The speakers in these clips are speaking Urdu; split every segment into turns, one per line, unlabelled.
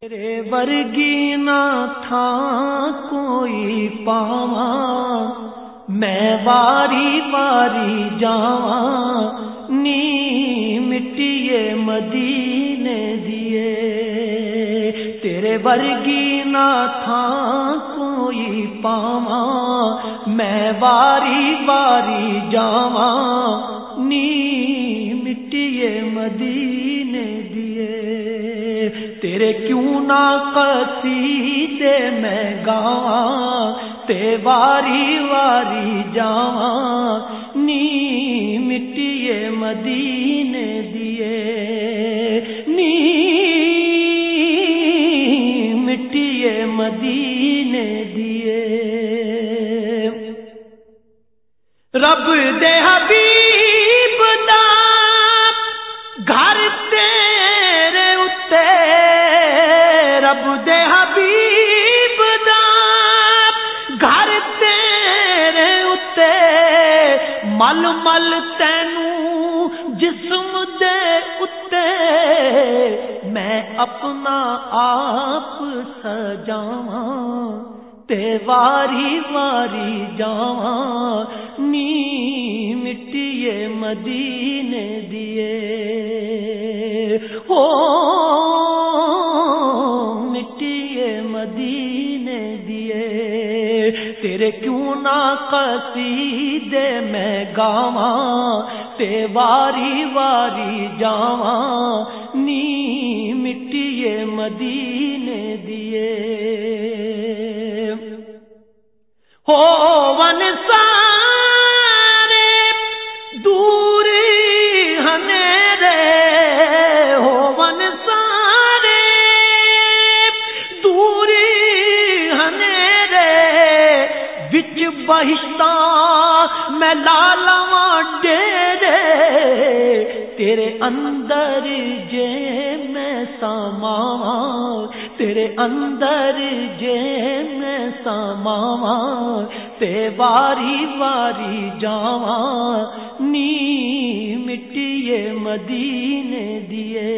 تیرے ورگی نہ تھا کوئی پاوا میں واری واری جاواں نی مٹی مدینے دیے۔ تیرے ورگی نہ تھا کوئی پاوا میں واری واری جاواں تیرے کیوں نہ کسی دے میں گاواں تے واری واری جاواں نی مٹی مدینے دیے۔ نی مٹی مدینے دیے۔ رب دے حبیب مل مل تینو جسم دے اتے میں اپنا آپ سجاواں تے واری واری جاواں نی مٹی مدینے دیے ہو تیرے کیوں نہ قصیدے میں گاواں تے واری واری جاواں نی مٹی مدی بچ میں لالواں ڈیرے تیرے اندر جے میں ساماں تیرے اندر جے میں ساماں تے واری واری جاواں نی مٹی مدینے دیے۔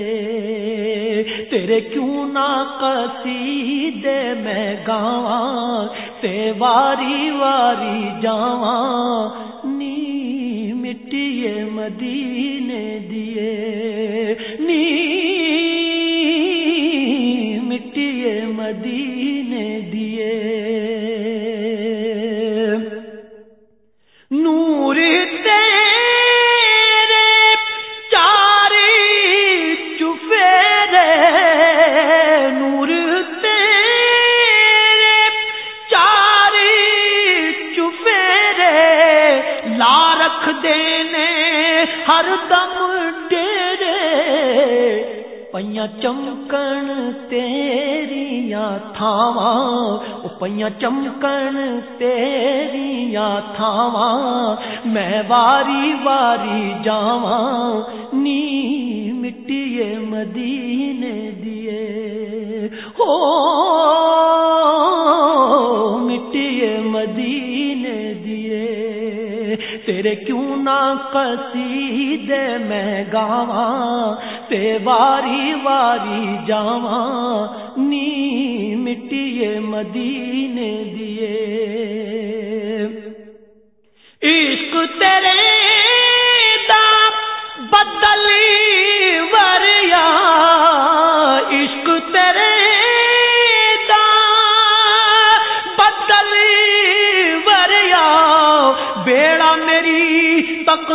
تیرے کیوں نہ کسی دے میں گاواں تے واری واری جاواں نی مٹی مدینے دیے نی مٹی مدینے دیے ہر دم ڈیرے پیا چمکن تیریاں تھاواں پیا چمکن تیریاں تھاواں، میں واری واری جاواں نی مٹی مدینے دیے۔ ہو تیرے کیوں نہ قصیدے میں گاواں تے واری واری جاواں نی مٹی مدینے دیے۔ عشق تیرے دا بدلی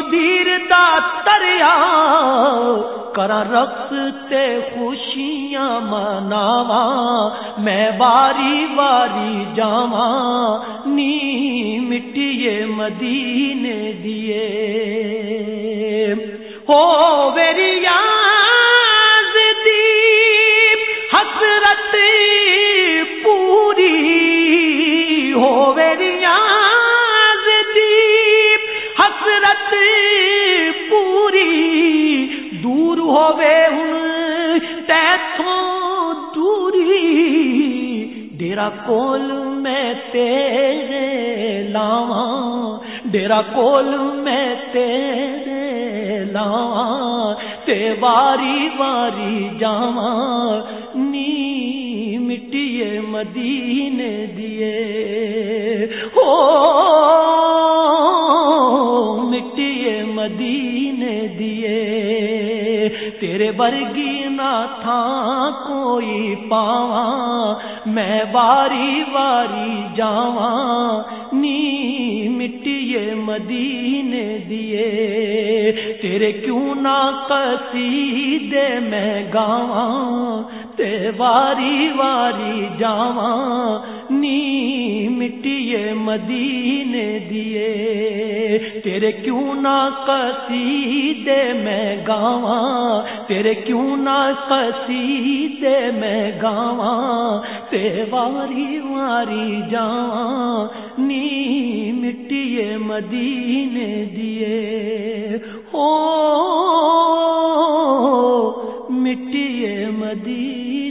تقدیر تریا کرا رقص تے خوشیاں مناواں، میں واری واری جاواں نی مٹی مدینے دیے۔ ہو میری یاد دی حسرت پوری۔ ہو میری یاد پوری دور ہوے ہوں تیتھوں دوری۔ ڈیرا کول میں تیرے لاواں، ڈیرا کول میں تیرے لاواں، تے واری واری جاواں۔ نی مدینے دیے۔ ہو مدینے دیے۔ تیرے برگی نہ تھا کوئی پاواں۔ میں باری باری جاواں۔ نی مٹی مدینے دیے۔ تیرے کیوں نہ کسی دے میں گاواں۔ تے واری واری جاواں۔ نی مٹی مدینے دیے۔ تیرے کیوں نہ کسی دے میں گاواں، تیرے کیوں نہ کسی دے میں گاواں تے واری واری جاواں نی مٹی مدینے دیے۔ ہو، مٹی مدینے